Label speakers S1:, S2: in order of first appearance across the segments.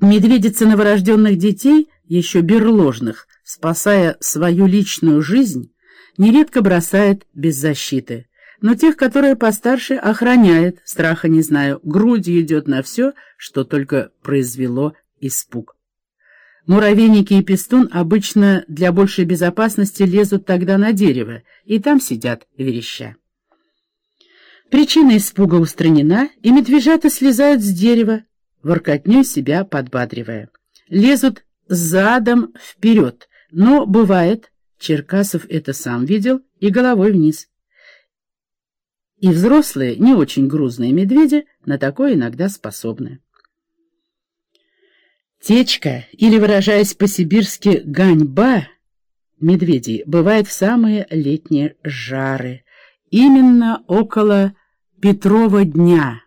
S1: Медведица новорожденных детей, еще берложных, спасая свою личную жизнь, нередко бросает без защиты. Но тех, которые постарше, охраняет, страха не знаю, грудью идет на все, что только произвело испуг. Муравейники и пестун обычно для большей безопасности лезут тогда на дерево, и там сидят вереща. Причина испуга устранена, и медвежата слезают с дерева, воркотней себя подбадривая. Лезут задом вперед, но бывает, Черкасов это сам видел, и головой вниз. И взрослые, не очень грузные медведи на такое иногда способны. Течка, или, выражаясь по-сибирски, ганьба медведей, бывает в самые летние жары, именно около Петрова дня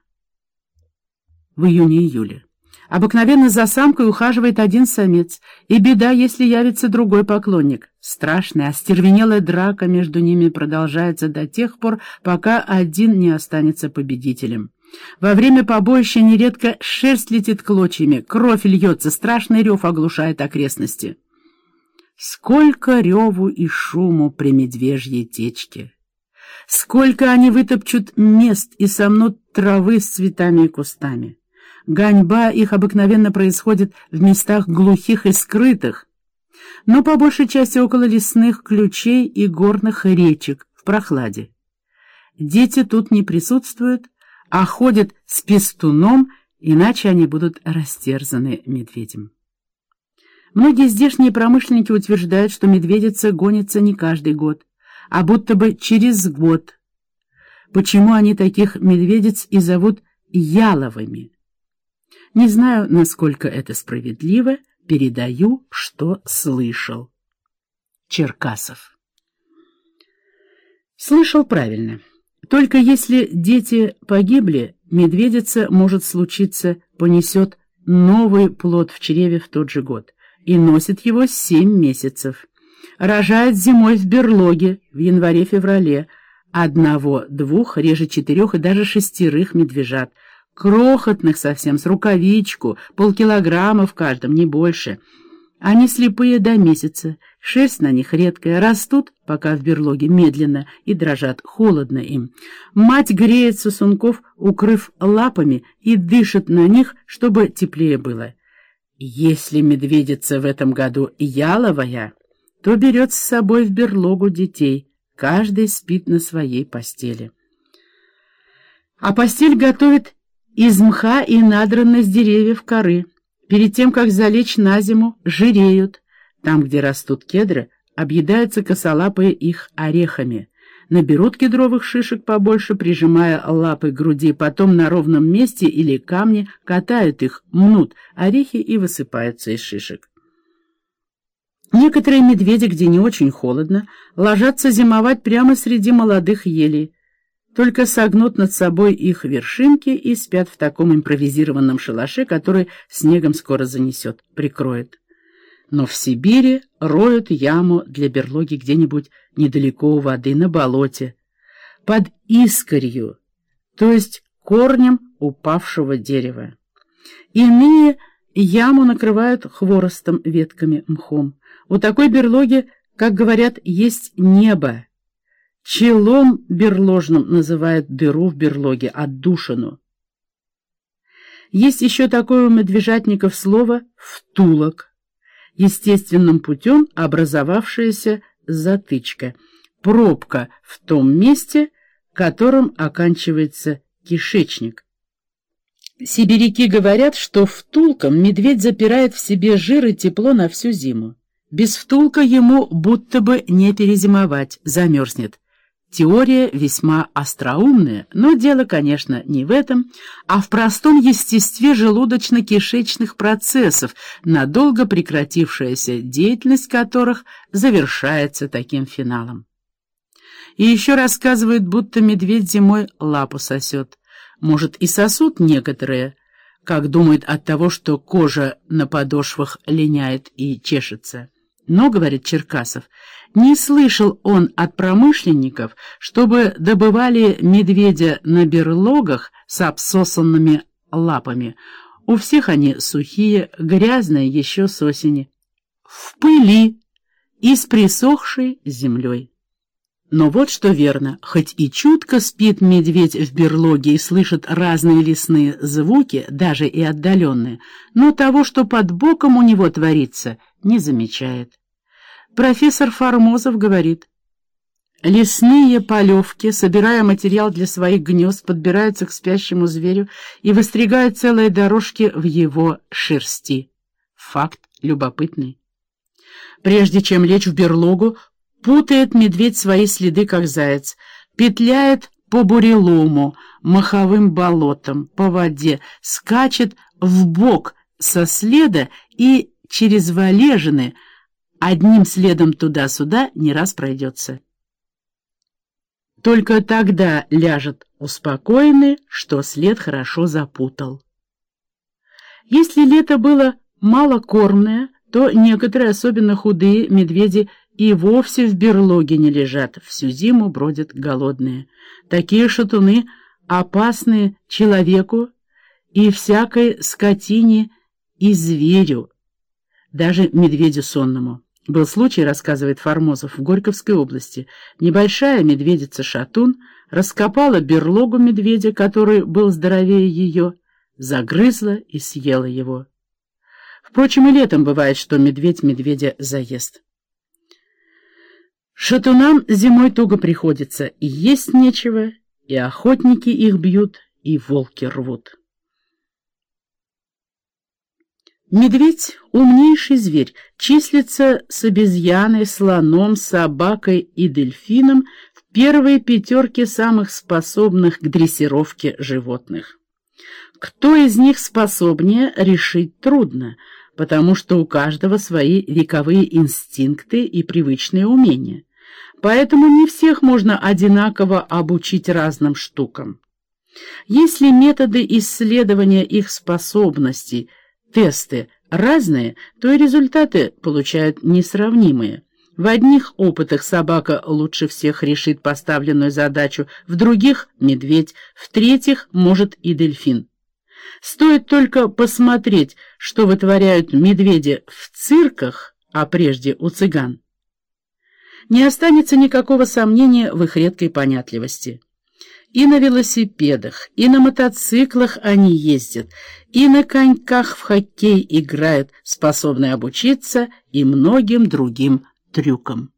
S1: в июне-июле. Обыкновенно за самкой ухаживает один самец, и беда, если явится другой поклонник. Страшная, остервенелая драка между ними продолжается до тех пор, пока один не останется победителем. Во время побоища нередко шерсть летит клочьями, кровь льется, страшный рев оглушает окрестности. Сколько реву и шуму при медвежьей течке! Сколько они вытопчут мест и сомнут травы с цветами и кустами! Ганьба их обыкновенно происходит в местах глухих и скрытых, но по большей части около лесных ключей и горных речек в прохладе. Дети тут не присутствуют, а ходят с пестуном, иначе они будут растерзаны медведем. Многие здешние промышленники утверждают, что медведица гонится не каждый год, а будто бы через год. Почему они таких медведиц и зовут яловыми? Не знаю, насколько это справедливо, передаю, что слышал. Черкасов. Слышал правильно. Только если дети погибли, медведица, может случиться, понесет новый плод в чреве в тот же год и носит его семь месяцев. Рожает зимой в берлоге в январе-феврале одного, двух, реже четырех и даже шестерых медвежат – крохотных совсем, с рукавичку, полкилограмма в каждом, не больше. Они слепые до месяца, шерсть на них редкая, растут, пока в берлоге, медленно и дрожат, холодно им. Мать греет сосунков, укрыв лапами, и дышит на них, чтобы теплее было. Если медведица в этом году яловая, то берет с собой в берлогу детей, каждый спит на своей постели. А постель готовит из мха и надранной с деревьев коры. Перед тем, как залечь на зиму, жиреют. Там, где растут кедры, объедаются косолапые их орехами. Наберут кедровых шишек побольше, прижимая лапы к груди, потом на ровном месте или камне катают их, мнут орехи и высыпаются из шишек. Некоторые медведи, где не очень холодно, ложатся зимовать прямо среди молодых елей, только согнут над собой их вершинки и спят в таком импровизированном шалаше, который снегом скоро занесет, прикроет. Но в Сибири роют яму для берлоги где-нибудь недалеко у воды, на болоте, под искорью, то есть корнем упавшего дерева. Иные яму накрывают хворостом, ветками, мхом. У такой берлоги, как говорят, есть небо, Челом берложным называют дыру в берлоге, отдушину. Есть еще такое у медвежатников слово «втулок», естественным путем образовавшаяся затычка, пробка в том месте, которым оканчивается кишечник. Сибиряки говорят, что втулком медведь запирает в себе жир и тепло на всю зиму. Без втулка ему будто бы не перезимовать, замерзнет. Теория весьма остроумная, но дело, конечно, не в этом, а в простом естестве желудочно-кишечных процессов, надолго прекратившаяся деятельность которых завершается таким финалом. И еще рассказывают, будто медведь зимой лапу сосет. Может, и сосут некоторые, как думают от того, что кожа на подошвах линяет и чешется. Но, говорит Черкасов, не слышал он от промышленников, чтобы добывали медведя на берлогах с обсосанными лапами. У всех они сухие, грязные еще с осени. В пыли и с присохшей землей. Но вот что верно, хоть и чутко спит медведь в берлоге и слышит разные лесные звуки, даже и отдаленные, но того, что под боком у него творится, не замечает. Профессор Формозов говорит, Лесные полевки, собирая материал для своих гнезд, подбираются к спящему зверю и выстригают целые дорожки в его шерсти. Факт любопытный. Прежде чем лечь в берлогу, путает медведь свои следы, как заяц, петляет по бурелому, маховым болотам, по воде, скачет в бок со следа и через валежины одним следом туда-сюда не раз пройдется. Только тогда ляжет успокоенный, что след хорошо запутал. Если лето было малокормное, то некоторые, особенно худые, медведи и вовсе в берлоге не лежат, всю зиму бродят голодные. Такие шатуны опасны человеку и всякой скотине и зверю, даже медведю сонному. Был случай, рассказывает Формозов, в Горьковской области. Небольшая медведица-шатун раскопала берлогу медведя, который был здоровее ее, загрызла и съела его. Впрочем, и летом бывает, что медведь медведя заест. Шатунам зимой туго приходится, и есть нечего, и охотники их бьют, и волки рвут. Медведь — умнейший зверь, числится с обезьяной, слоном, собакой и дельфином в первой пятерке самых способных к дрессировке животных. Кто из них способнее, решить трудно, потому что у каждого свои вековые инстинкты и привычные умения. Поэтому не всех можно одинаково обучить разным штукам. Если методы исследования их способностей – тесты разные, то и результаты получают несравнимые. В одних опытах собака лучше всех решит поставленную задачу, в других — медведь, в третьих — может и дельфин. Стоит только посмотреть, что вытворяют медведи в цирках, а прежде у цыган. Не останется никакого сомнения в их редкой понятливости. И на велосипедах, и на мотоциклах они ездят, и на коньках в хоккей играют, способны обучиться и многим другим трюкам.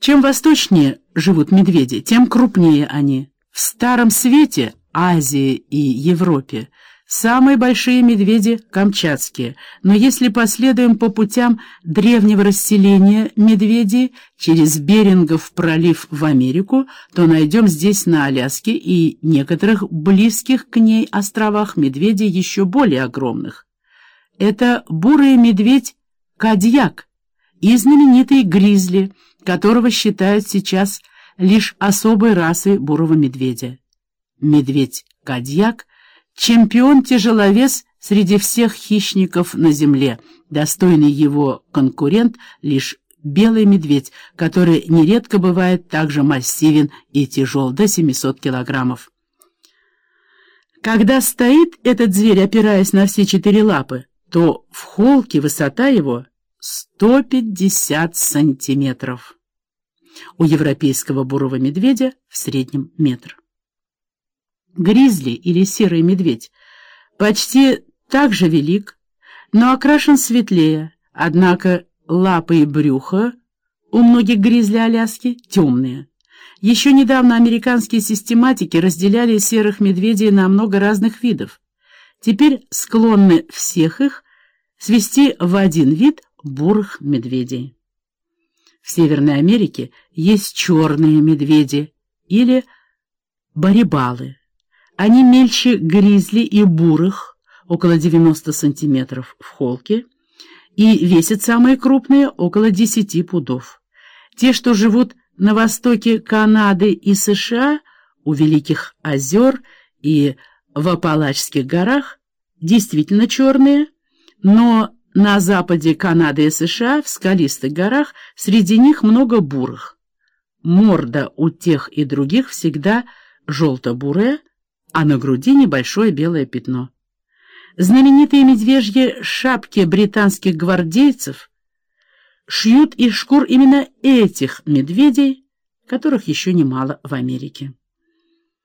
S1: Чем восточнее живут медведи, тем крупнее они. В Старом Свете, Азии и Европе Самые большие медведи — камчатские, но если последуем по путям древнего расселения медведей через Берингов пролив в Америку, то найдем здесь на Аляске и некоторых близких к ней островах медведей еще более огромных. Это бурый медведь Кадьяк и знаменитый гризли, которого считают сейчас лишь особой расой бурого медведя. Медведь Кадьяк Чемпион-тяжеловес среди всех хищников на земле. Достойный его конкурент лишь белый медведь, который нередко бывает также массивен и тяжел до 700 килограммов. Когда стоит этот зверь, опираясь на все четыре лапы, то в холке высота его 150 сантиметров. У европейского бурого медведя в среднем метр. Гризли или серый медведь почти так же велик, но окрашен светлее, однако лапы и брюхо у многих гризли Аляски темные. Еще недавно американские систематики разделяли серых медведей на много разных видов. Теперь склонны всех их свести в один вид бурых медведей. В Северной Америке есть черные медведи или барибалы. Они мельче гризли и бурых, около 90 сантиметров в холке, и весят самые крупные около 10 пудов. Те, что живут на востоке Канады и США, у Великих озер и в Апалачских горах, действительно черные, но на западе Канады и США, в скалистых горах, среди них много бурых. Морда у тех и других всегда желто-бурая, а на груди небольшое белое пятно. Знаменитые медвежьи шапки британских гвардейцев шьют из шкур именно этих медведей, которых еще немало в Америке.